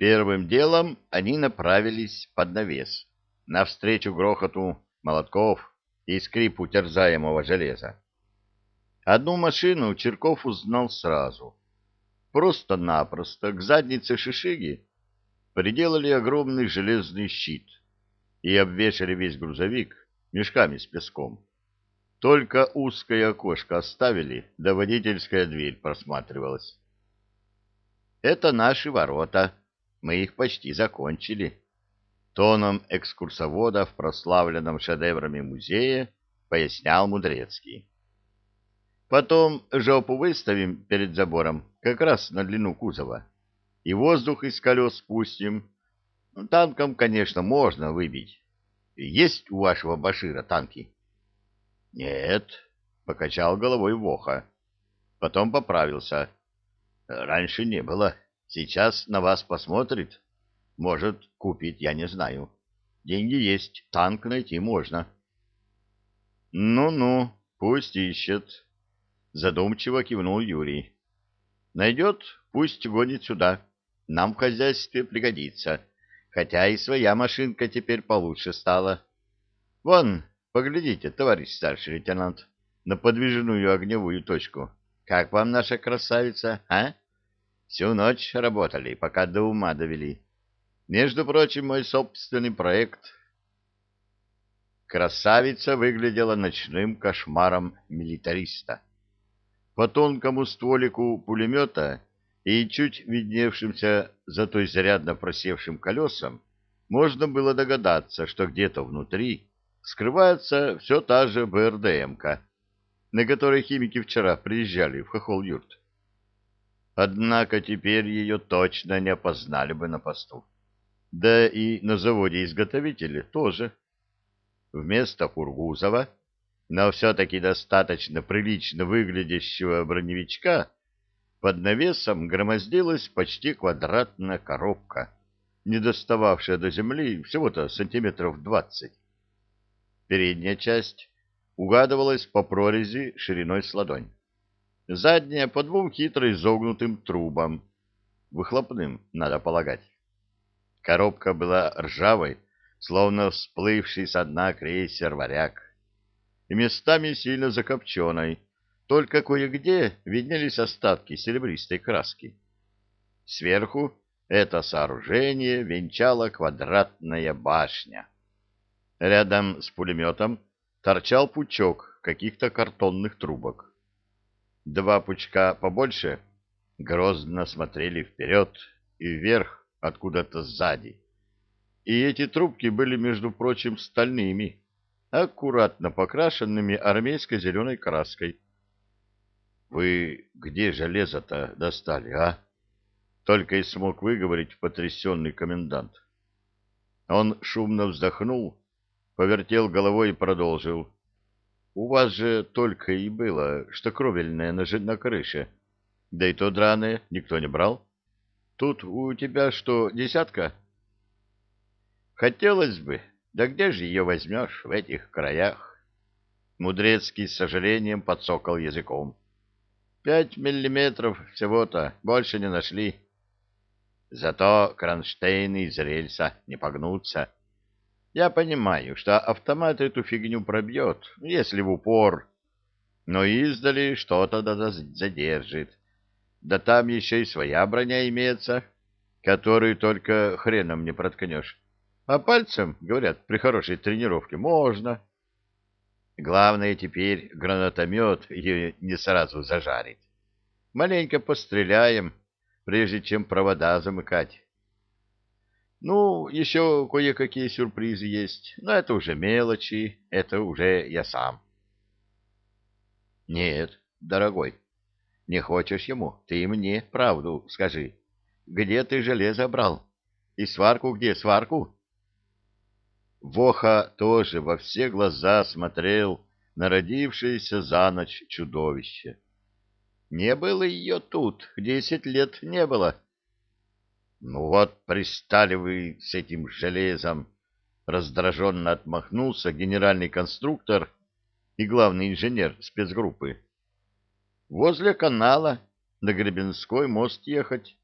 Первым делом они направились под навес, навстречу грохоту молотков и скрипу терзаемого железа. Одну машину Черков узнал сразу. Просто-напросто к заднице Шишиги приделали огромный железный щит и обвешали весь грузовик мешками с песком. Только узкое окошко оставили, да водительская дверь просматривалась. «Это наши ворота», мы их почти закончили. Тоном экскурсовода в прославленном шедеврами музее пояснял Мудрецкий. Потом жопу выставим перед забором, как раз на длину кузова, и воздух из колес спустим. Ну, танком, конечно, можно выбить. Есть у вашего Башира танки? — Нет, — покачал головой Воха. Потом поправился. — Раньше не было. — Сейчас на вас посмотрит. Может, купить, я не знаю. Деньги есть, танк найти можно. Ну-ну, пусть ищет. Задумчиво кивнул Юрий. Найдет, пусть гонит сюда. Нам в хозяйстве пригодится. Хотя и своя машинка теперь получше стала. Вон, поглядите, товарищ старший лейтенант, на подвижную огневую точку. Как вам наша красавица, а? Всю ночь работали, пока до ума довели. Между прочим, мой собственный проект. Красавица выглядела ночным кошмаром милитариста. По тонкому стволику пулемета и чуть видневшимся за той зарядно просевшим колесам можно было догадаться, что где-то внутри скрывается все та же БРДМка, на которой химики вчера приезжали в хохол-юрт. Однако теперь ее точно не опознали бы на посту. Да и на заводе-изготовителе тоже. Вместо Кургузова, но все-таки достаточно прилично выглядящего броневичка, под навесом громоздилась почти квадратная коробка, не достававшая до земли всего-то сантиметров двадцать. Передняя часть угадывалась по прорези шириной с ладонь задняя по двум хитро изогнутым трубам, выхлопным, надо полагать. Коробка была ржавой, словно всплывший со дна крейсер «Варяг», и местами сильно закопченной, только кое-где виднелись остатки серебристой краски. Сверху это сооружение венчала квадратная башня. Рядом с пулеметом торчал пучок каких-то картонных трубок. Два пучка побольше грозно смотрели вперед и вверх откуда-то сзади. И эти трубки были, между прочим, стальными, аккуратно покрашенными армейской зеленой краской. — Вы где железо-то достали, а? — только и смог выговорить потрясенный комендант. Он шумно вздохнул, повертел головой и продолжил. — у вас же только и было, что кровельное на, на крыше. Да и то драное никто не брал. Тут у тебя что, десятка? Хотелось бы, да где же ее возьмешь в этих краях? Мудрецкий с сожалением подсокал языком. Пять миллиметров всего-то, больше не нашли. Зато кронштейны из рельса не погнутся. Я понимаю, что автомат эту фигню пробьет, если в упор, но издали что-то задержит. Да там еще и своя броня имеется, которую только хреном не проткнешь. А пальцем, говорят, при хорошей тренировке можно. Главное теперь гранатомет ее не сразу зажарить. Маленько постреляем, прежде чем провода замыкать. Ну, еще кое-какие сюрпризы есть, но это уже мелочи, это уже я сам. Нет, дорогой, не хочешь ему, ты мне правду скажи. Где ты железо брал? И сварку где, сварку? Воха тоже во все глаза смотрел на родившееся за ночь чудовище. Не было ее тут, десять лет не было. Ну вот, пристали вы с этим железом, раздраженно отмахнулся генеральный конструктор и главный инженер спецгруппы. Возле канала на Гребенской мост ехать.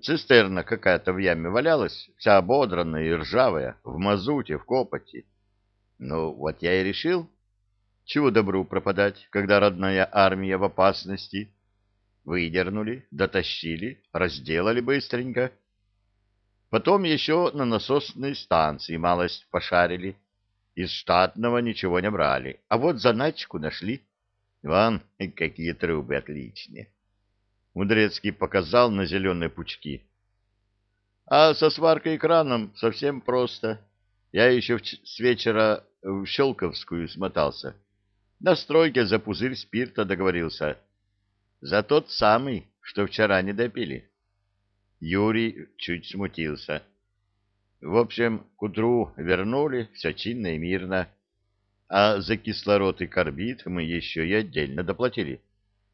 Цистерна какая-то в яме валялась, вся ободранная и ржавая, в мазуте, в копоти. Ну, вот я и решил, чего добру пропадать, когда родная армия в опасности. Выдернули, дотащили, разделали быстренько. Потом еще на насосной станции малость пошарили. Из штатного ничего не брали, а вот заначку нашли. Вон, какие трубы отличные. Мудрецкий показал на зеленые пучки. А со сваркой краном совсем просто. Я еще с вечера в Щелковскую смотался. На стройке за пузырь спирта договорился. За тот самый, что вчера не допили. Юрий чуть смутился. В общем, к утру вернули, все чинно и мирно. А за кислород и карбид мы еще и отдельно доплатили.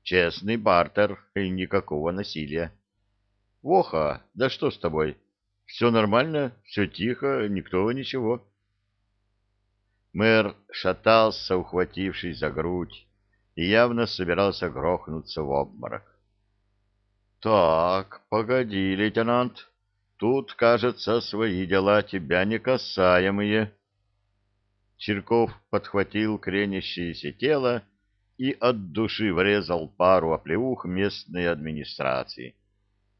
Честный бартер и никакого насилия. Воха, да что с тобой? Все нормально, все тихо, никто ничего. Мэр шатался, ухватившись за грудь, и явно собирался грохнуться в обморок. — Так, погоди, лейтенант, тут, кажется, свои дела тебя не касаемые. Черков подхватил кренящееся тело и от души врезал пару оплеух местной администрации.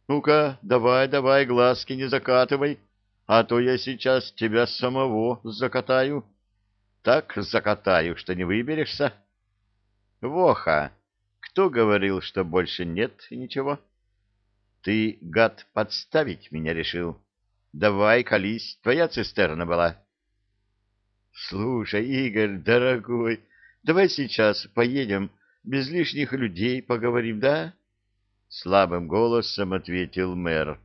«Ну-ка, давай, давай, глазки не закатывай, а то я сейчас тебя самого закатаю. Так закатаю, что не выберешься». «Воха, кто говорил, что больше нет ничего?» «Ты, гад, подставить меня решил. Давай, колись, твоя цистерна была». «Слушай, Игорь, дорогой, Давай сейчас поедем, без лишних людей поговорим, да? Слабым голосом ответил мэр.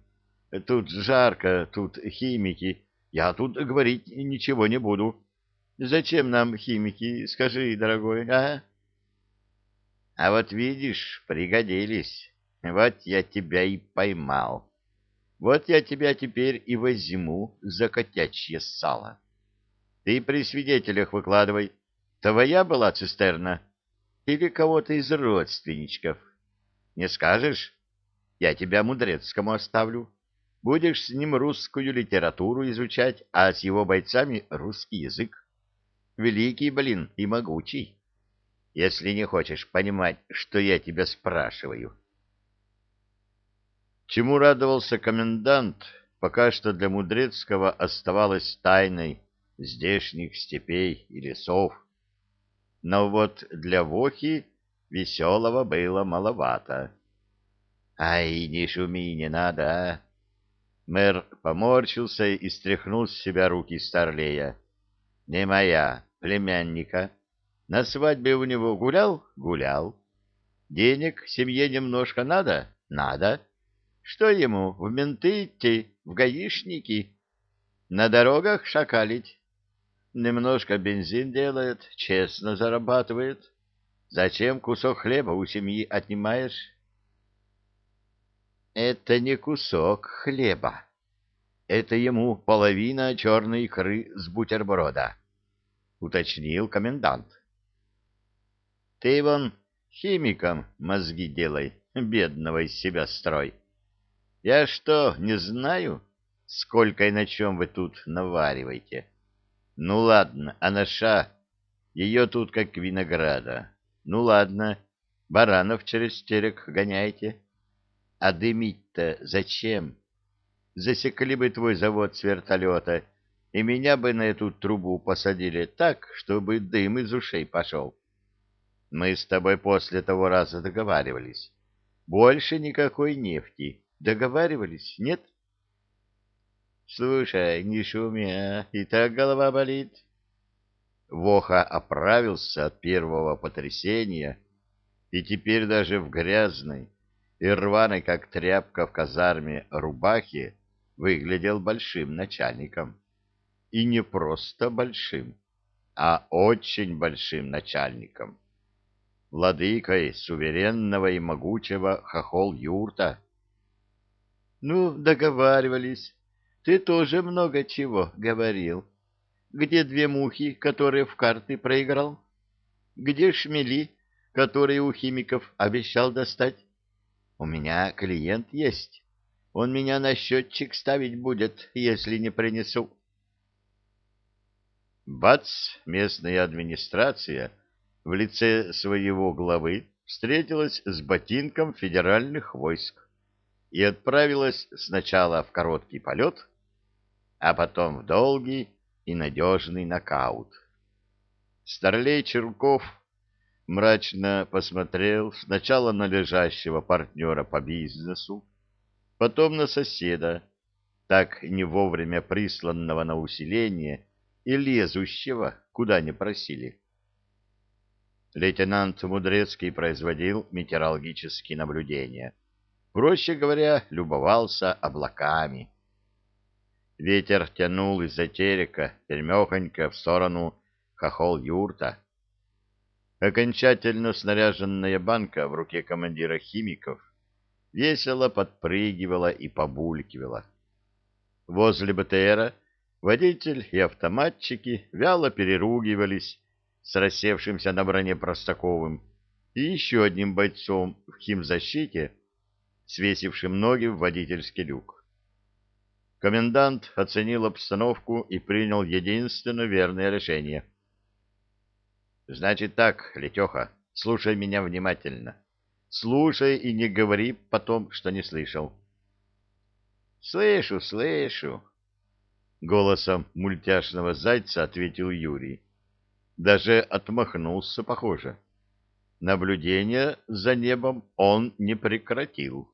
Тут жарко, тут химики. Я тут говорить ничего не буду. Зачем нам химики, скажи, дорогой, а? А вот видишь, пригодились. Вот я тебя и поймал. Вот я тебя теперь и возьму за котячье сало. Ты при свидетелях выкладывай, Твоя была цистерна или кого-то из родственничков? Не скажешь? Я тебя Мудрецкому оставлю. Будешь с ним русскую литературу изучать, а с его бойцами русский язык. Великий, блин, и могучий. Если не хочешь понимать, что я тебя спрашиваю. Чему радовался комендант, пока что для Мудрецкого оставалось тайной здешних степей и лесов но вот для Вохи веселого было маловато. — Ай, не шуми, не надо, а! Мэр поморщился и стряхнул с себя руки старлея. — Не моя, племянника. На свадьбе у него гулял? Гулял. Денег семье немножко надо? Надо. Что ему, в менты идти, в гаишники? На дорогах шакалить? Немножко бензин делает, честно зарабатывает. Зачем кусок хлеба у семьи отнимаешь? Это не кусок хлеба. Это ему половина черной икры с бутерброда, уточнил комендант. Ты вон химиком мозги делай, бедного из себя строй. Я что, не знаю, сколько и на чем вы тут навариваете? — ну ладно, анаша, ее тут как винограда. Ну ладно, баранов через терек гоняйте. А дымить-то зачем? Засекли бы твой завод с вертолета, и меня бы на эту трубу посадили так, чтобы дым из ушей пошел. Мы с тобой после того раза договаривались. Больше никакой нефти. Договаривались, нет? Слушай, не шуми, а? И так голова болит. Воха оправился от первого потрясения и теперь даже в грязной и рваной, как тряпка в казарме, рубахе выглядел большим начальником. И не просто большим, а очень большим начальником. Владыкой суверенного и могучего хохол юрта. — Ну, договаривались, ты тоже много чего говорил. Где две мухи, которые в карты проиграл? Где шмели, которые у химиков обещал достать? У меня клиент есть. Он меня на счетчик ставить будет, если не принесу. Бац! Местная администрация в лице своего главы встретилась с ботинком федеральных войск и отправилась сначала в короткий полет, а потом в долгий и надежный нокаут. Старлей Черков мрачно посмотрел сначала на лежащего партнера по бизнесу, потом на соседа, так не вовремя присланного на усиление и лезущего, куда не просили. Лейтенант Мудрецкий производил метеорологические наблюдения. Проще говоря, любовался облаками. Ветер тянул из-за терека пермехонько в сторону хохол-юрта. Окончательно снаряженная банка в руке командира химиков весело подпрыгивала и побулькивала. Возле БТРа водитель и автоматчики вяло переругивались с рассевшимся на броне Простаковым и еще одним бойцом в химзащите, свесившим ноги в водительский люк. Комендант оценил обстановку и принял единственно верное решение. «Значит так, Летеха, слушай меня внимательно. Слушай и не говори потом, что не слышал. Слышу, слышу. Голосом мультяшного зайца ответил Юрий. Даже отмахнулся, похоже. Наблюдение за небом он не прекратил.